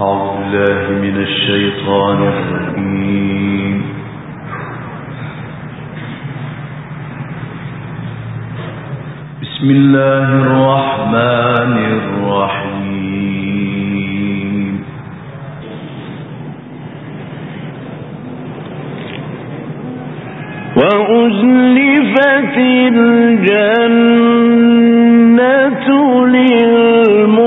أعوذ بالله من الشيطان الرجيم. بسم الله الرحمن الرحيم. وأزلفت الجنة للمتقين.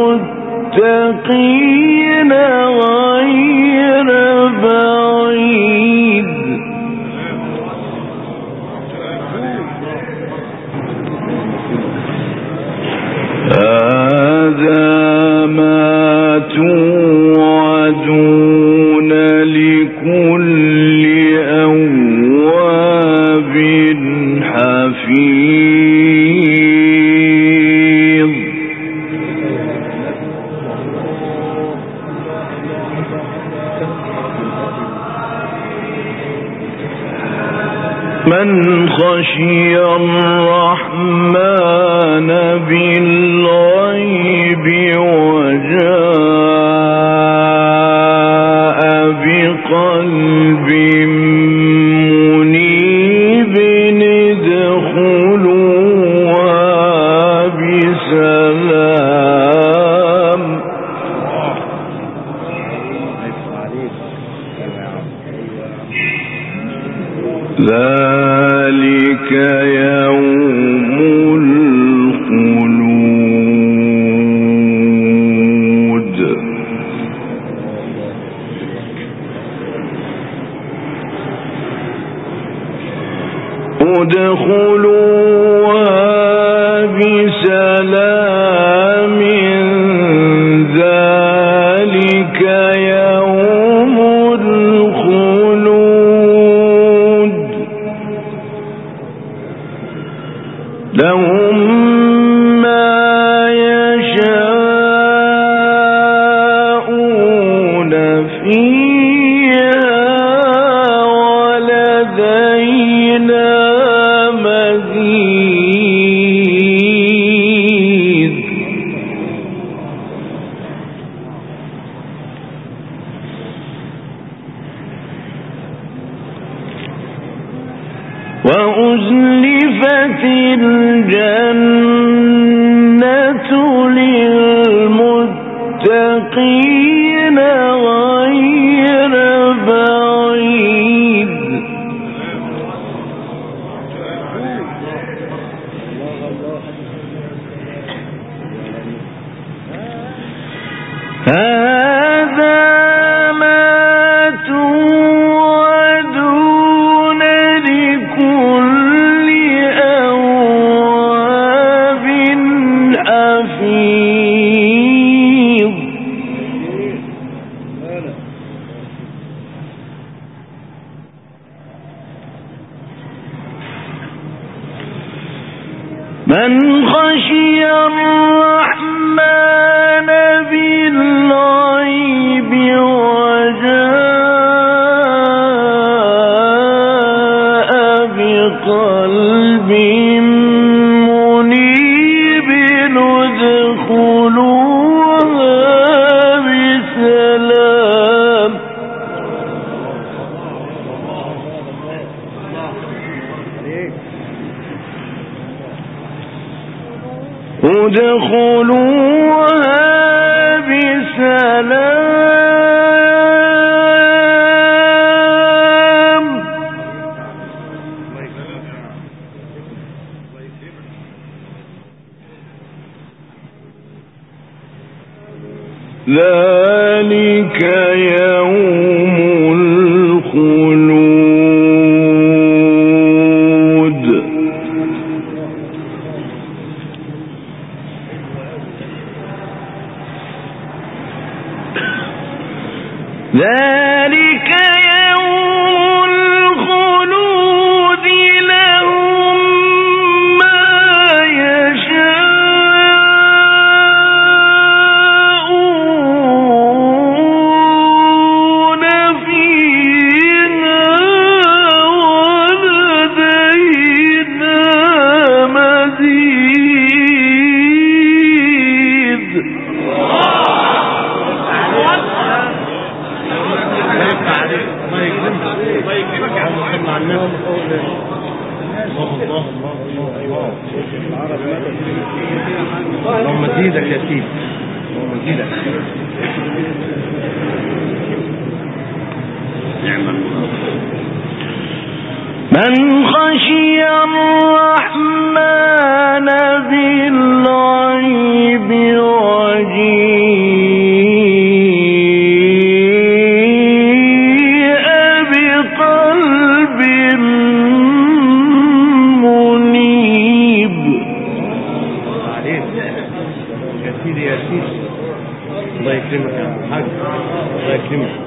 حاج الله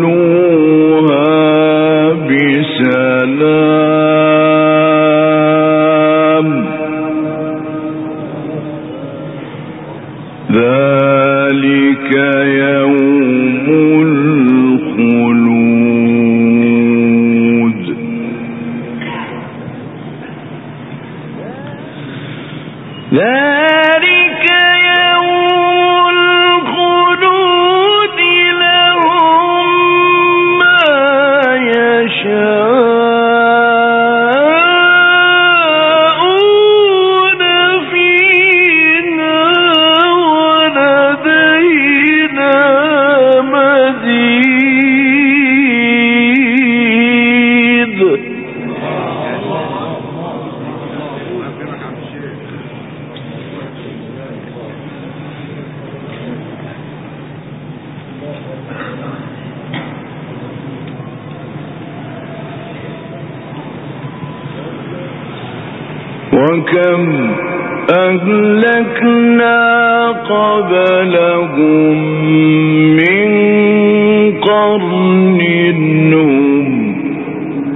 ادخلوها بسلام.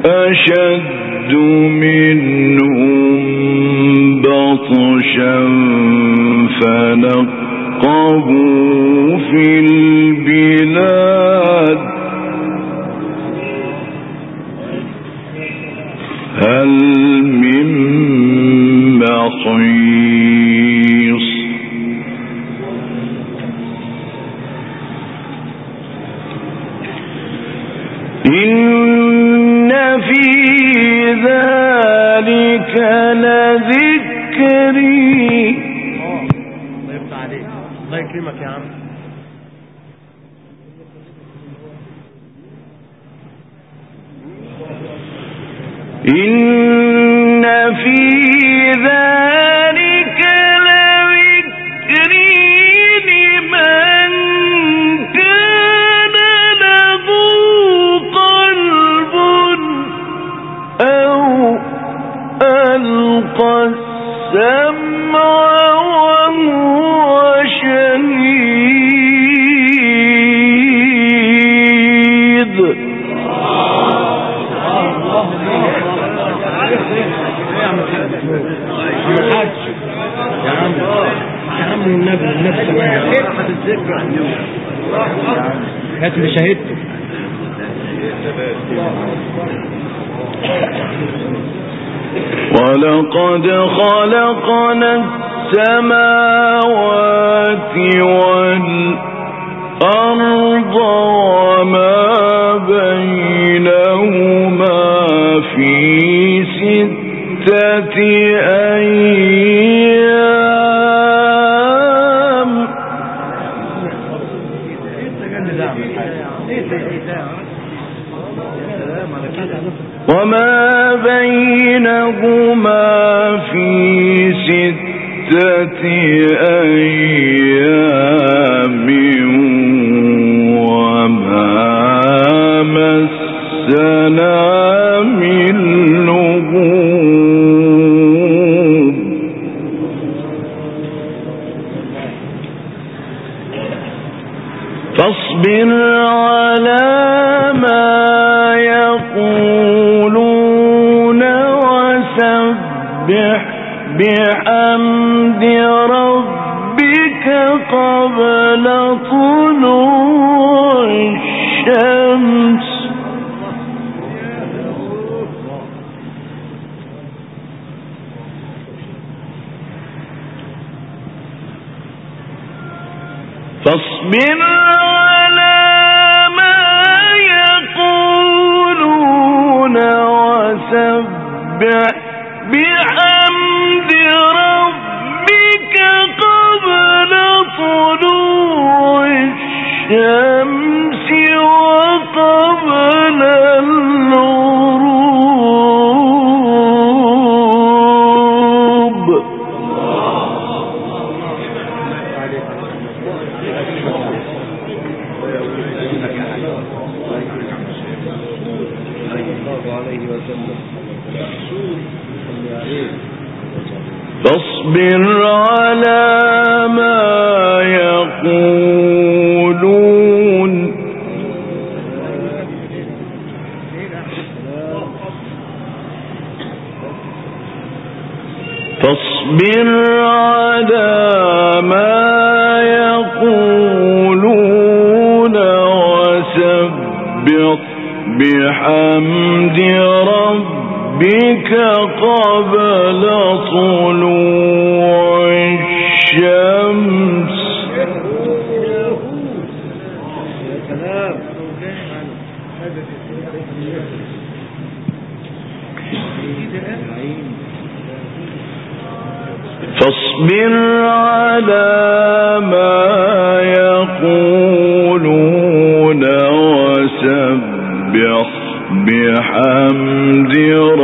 أشد منهم بطشا فنقبوا في الأرض إن ولقد خلقنا السماوات والأرض وما بينهما في ستة أيام. أن فاصبر على ما يقولون وسبح بحمد ربك قبل طلوع الشمس وقبل النور. قبل طلوع الشمس. فاصبر على ما يقولون وسبح بحمد ربك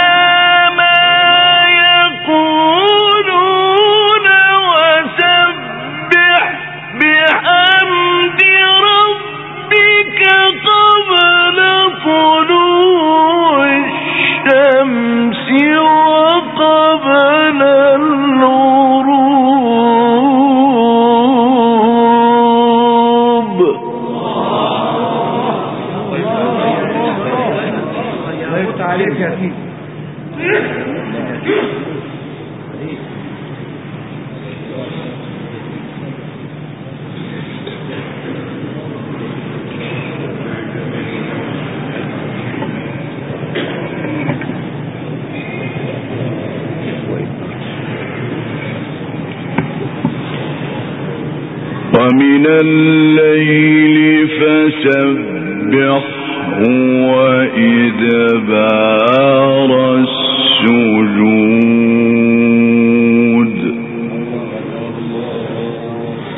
وإدبار السجود.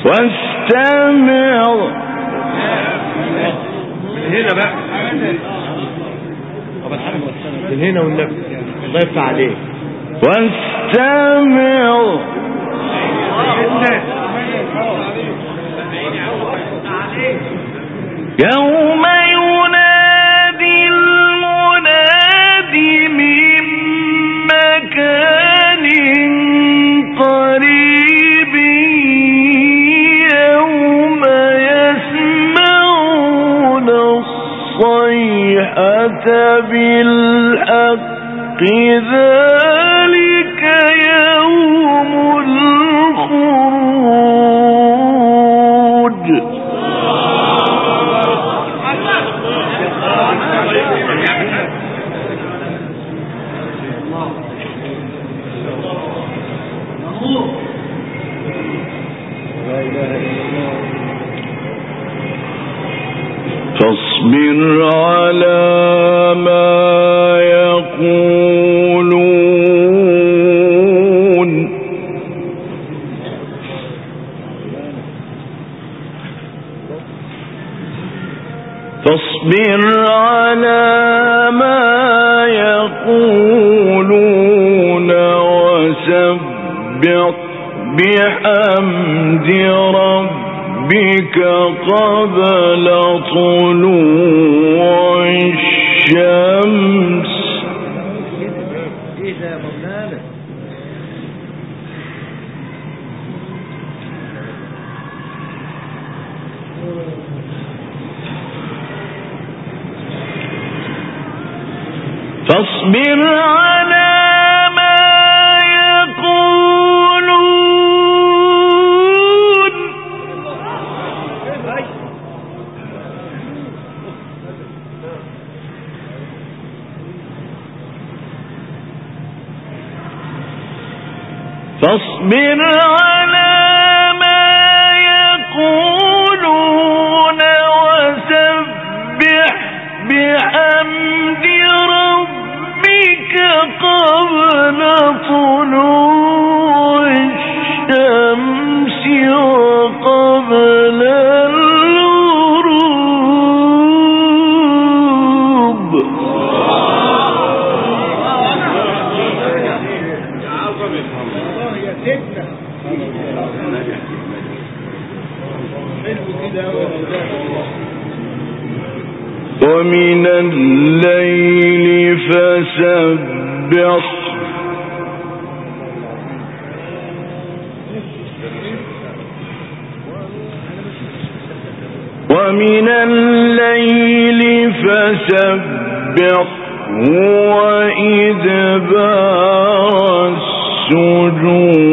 واستمع. من هنا بقى. من هنا والنبي. الله يفتح عليك. واستمع. فاصبر على ما يقولون بحمد ربك قبل طلوع الشمس. فاصبر ومن الليل فسبح ومن الليل فسبح وإدبار السجود.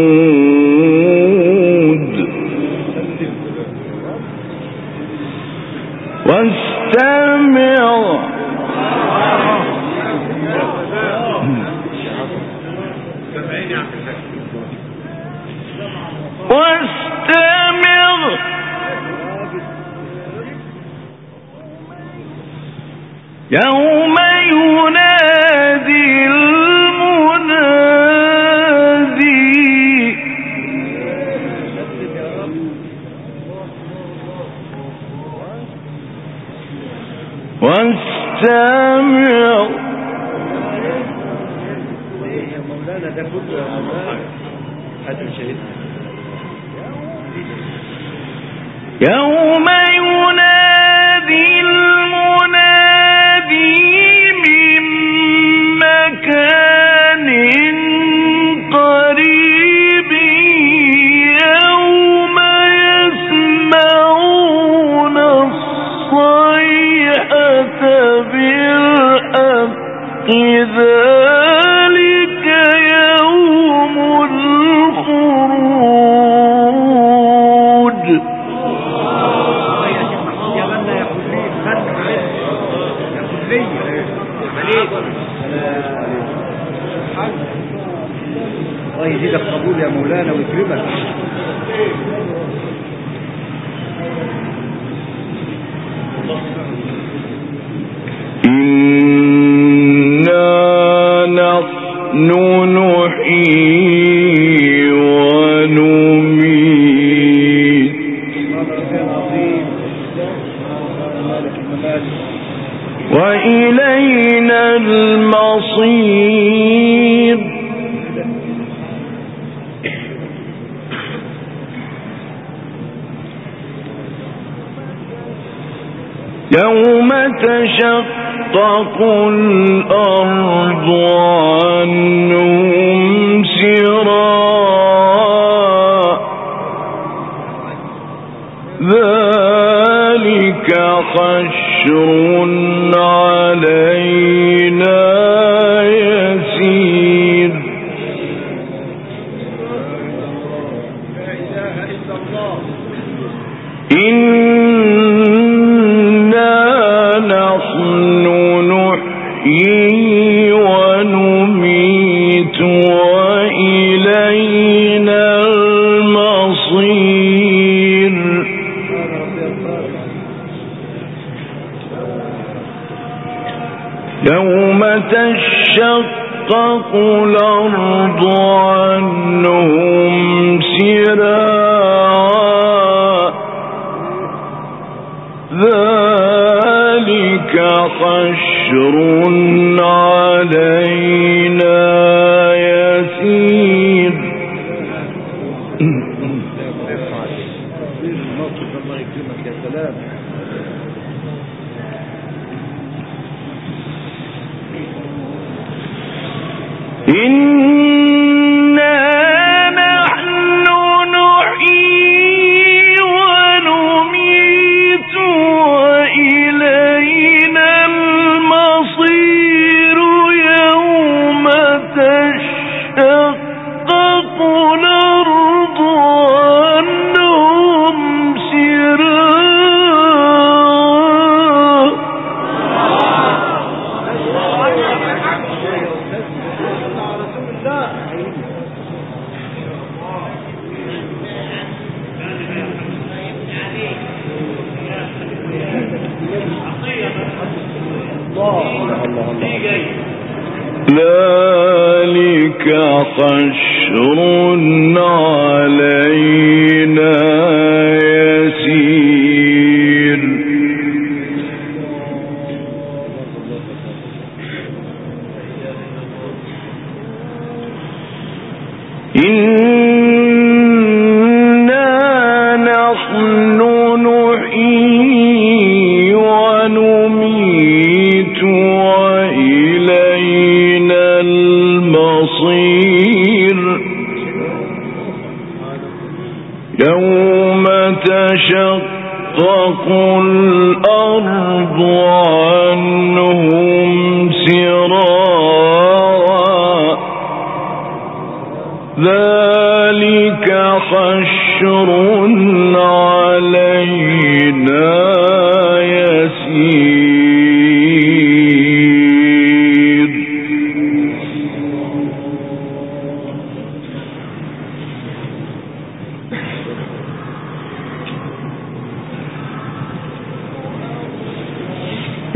قل وقشر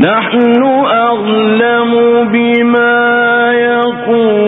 نحن أعلم بما يقول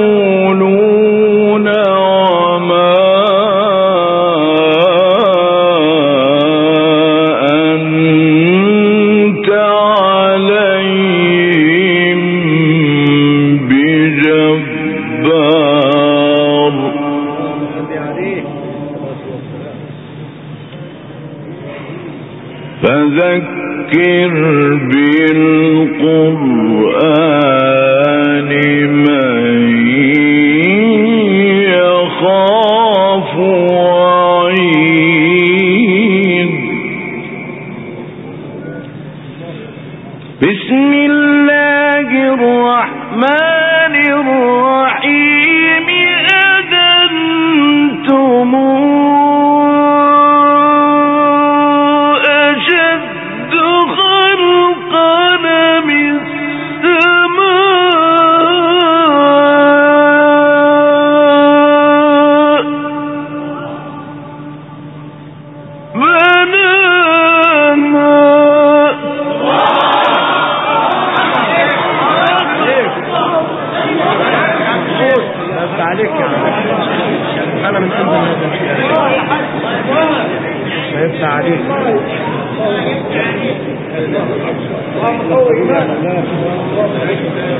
هيفتح عليك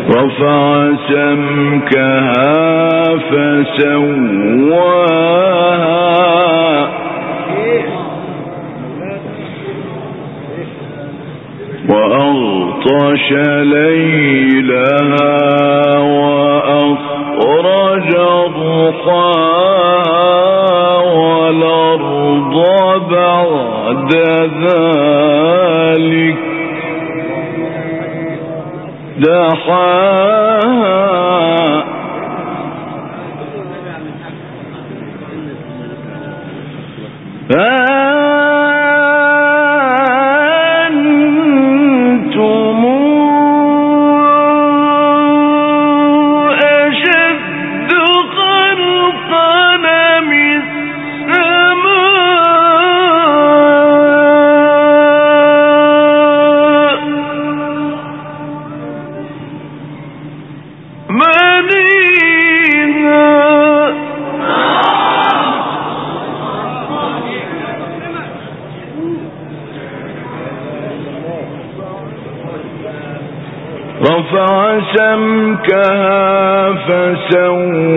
رفع سمكها فسواها. وأغطش ليلها وأصبح أخرج بقاها والأرض بعد ذلك. دحاها سمكها فسواها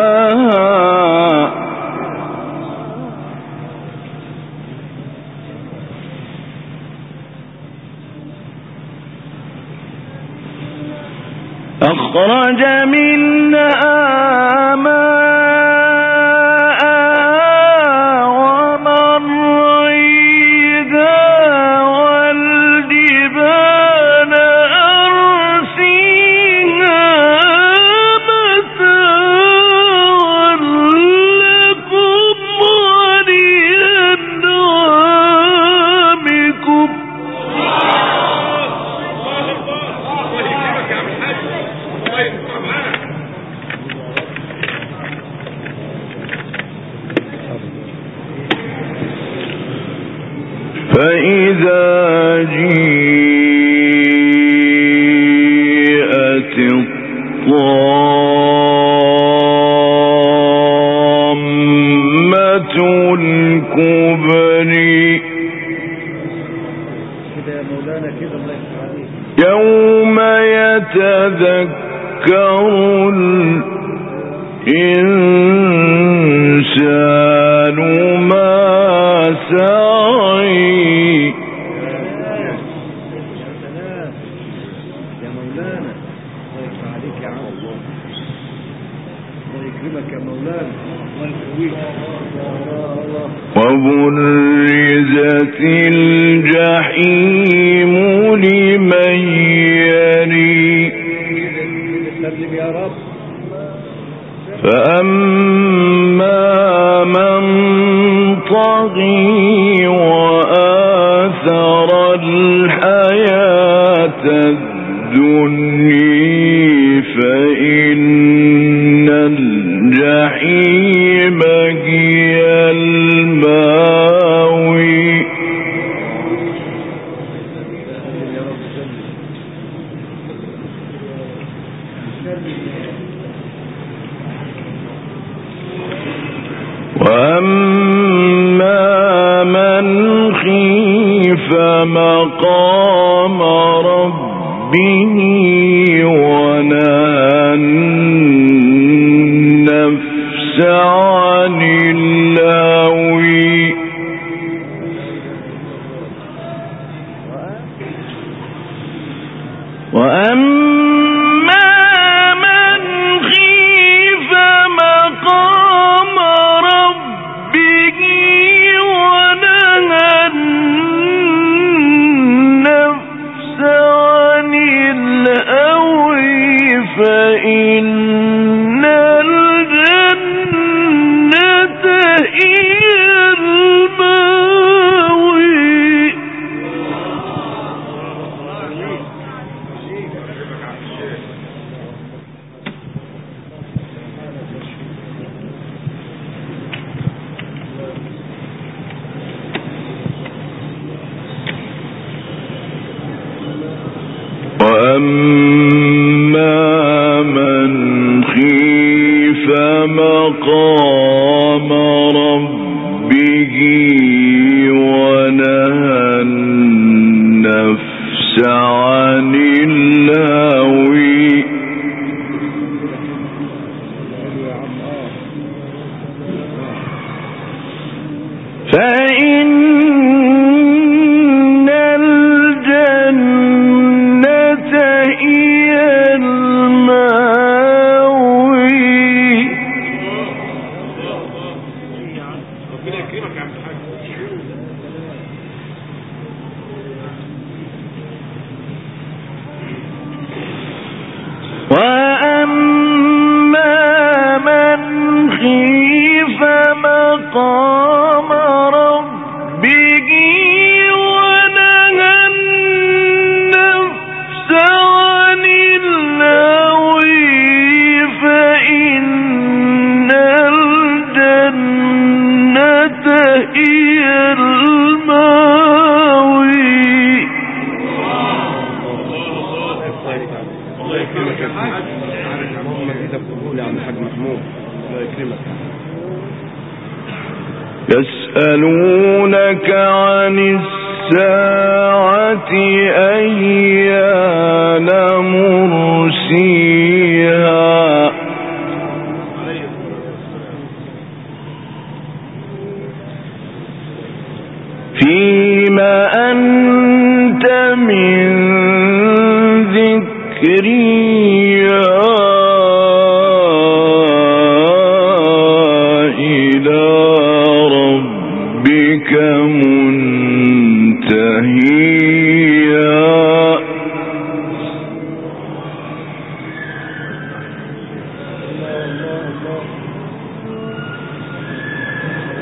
يوم يتذكر الإنسان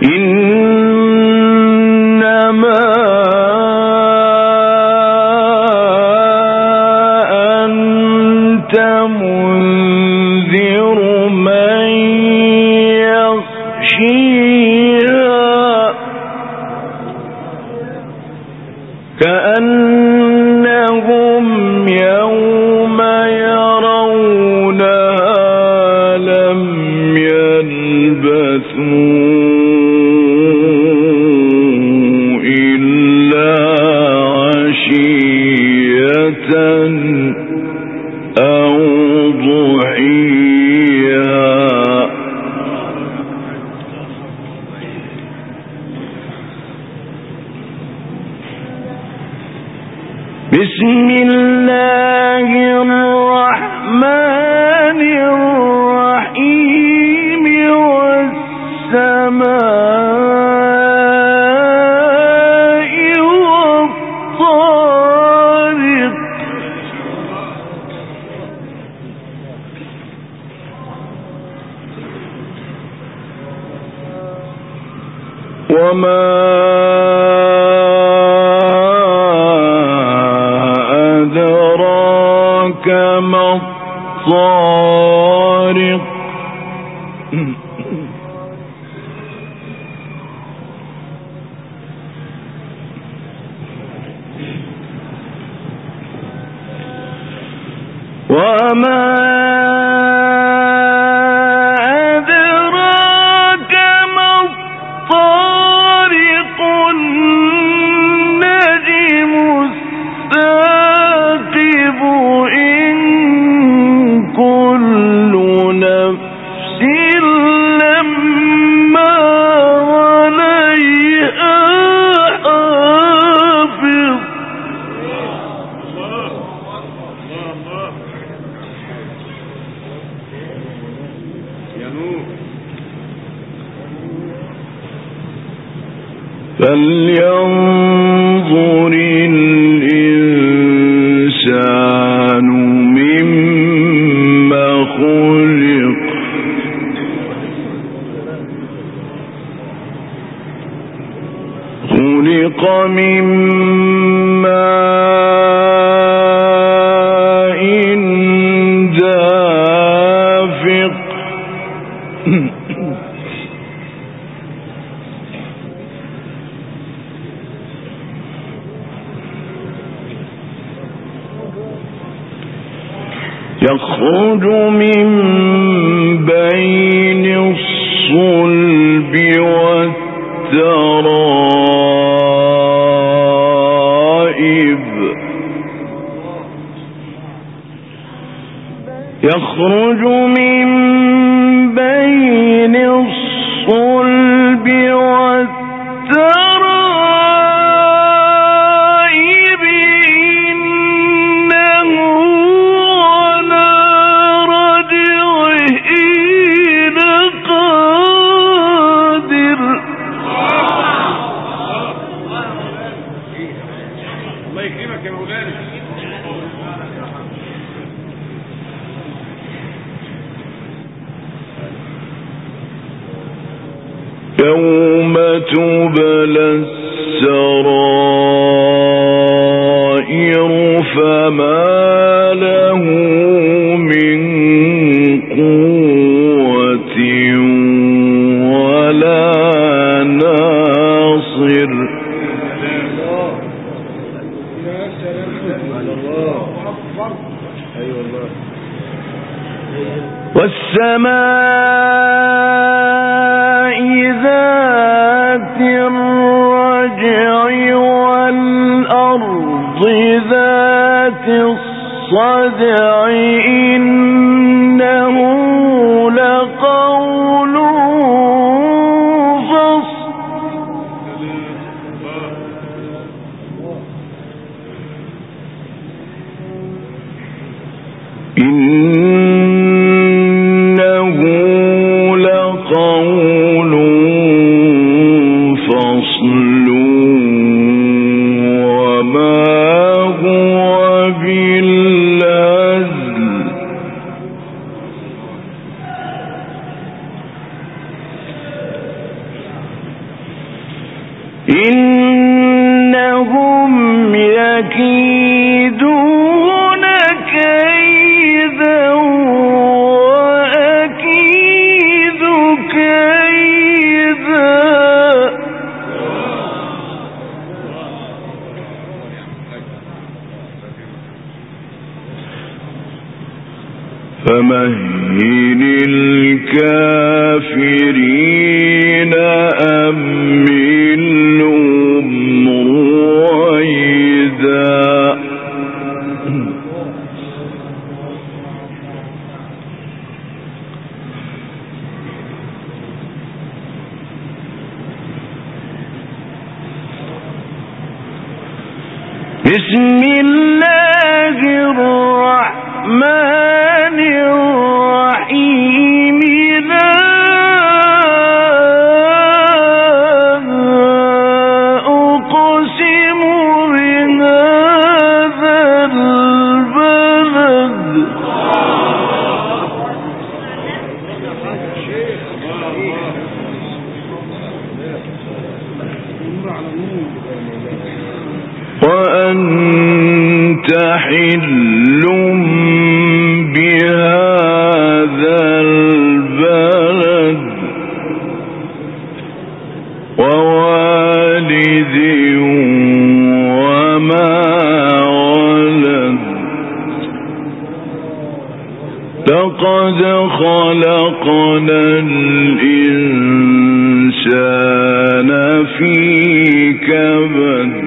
إن كما الطارق يخرج من بين الصلب والترائب. يخرج من بين الصلب والترائب. السماء ذات الرجع والأرض ذات الصدر بسم الله الرحمن الإنسان في كبد.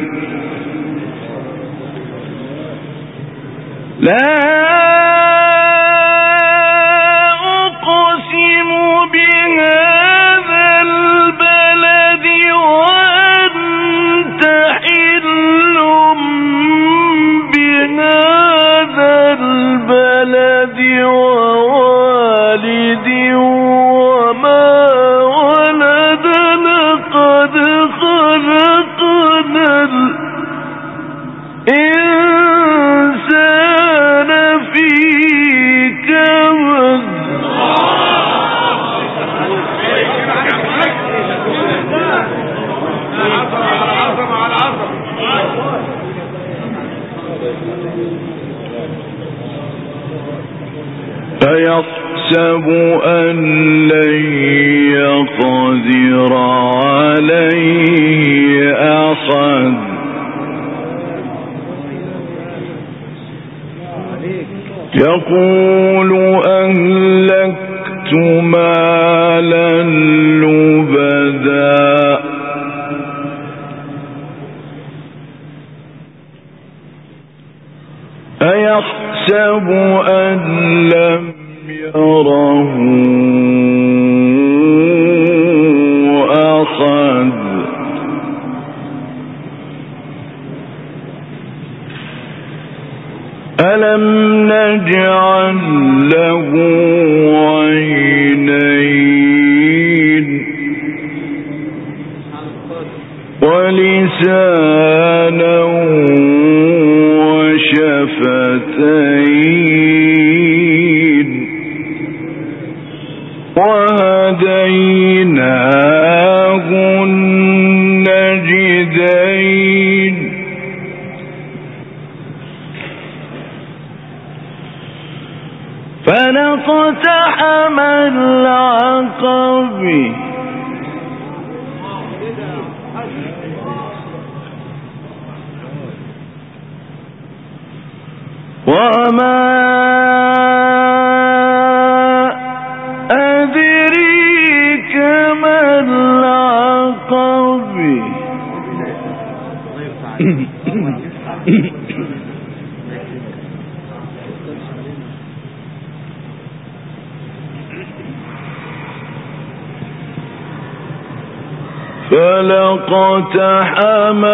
فلقتحم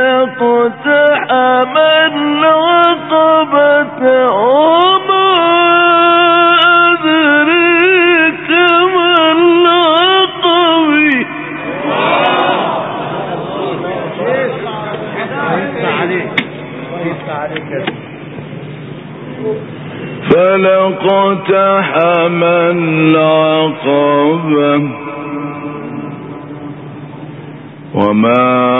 فلقتحم العقبة فلقتحم العقبة وما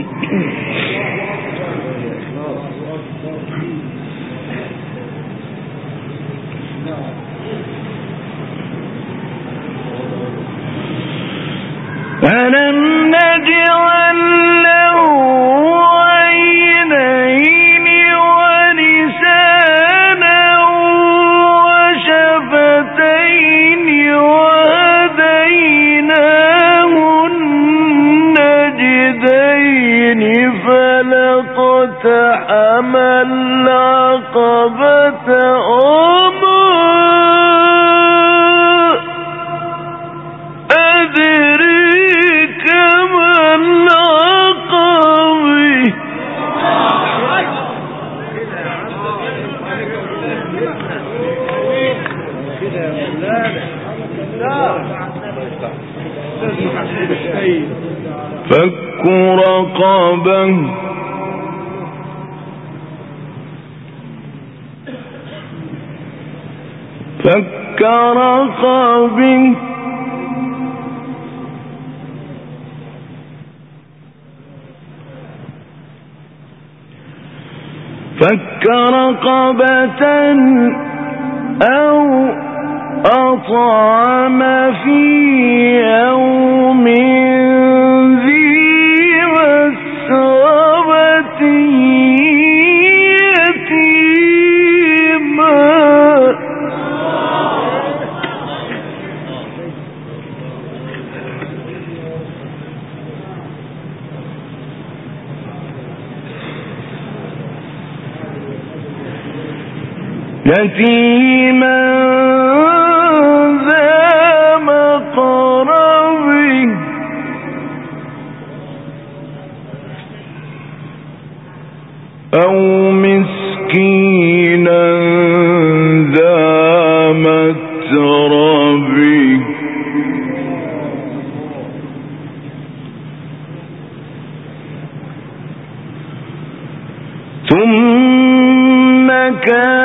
فك رقبة أو أطعم في يوم يتيما ذا مقرب أو مسكينا ذا ثم كان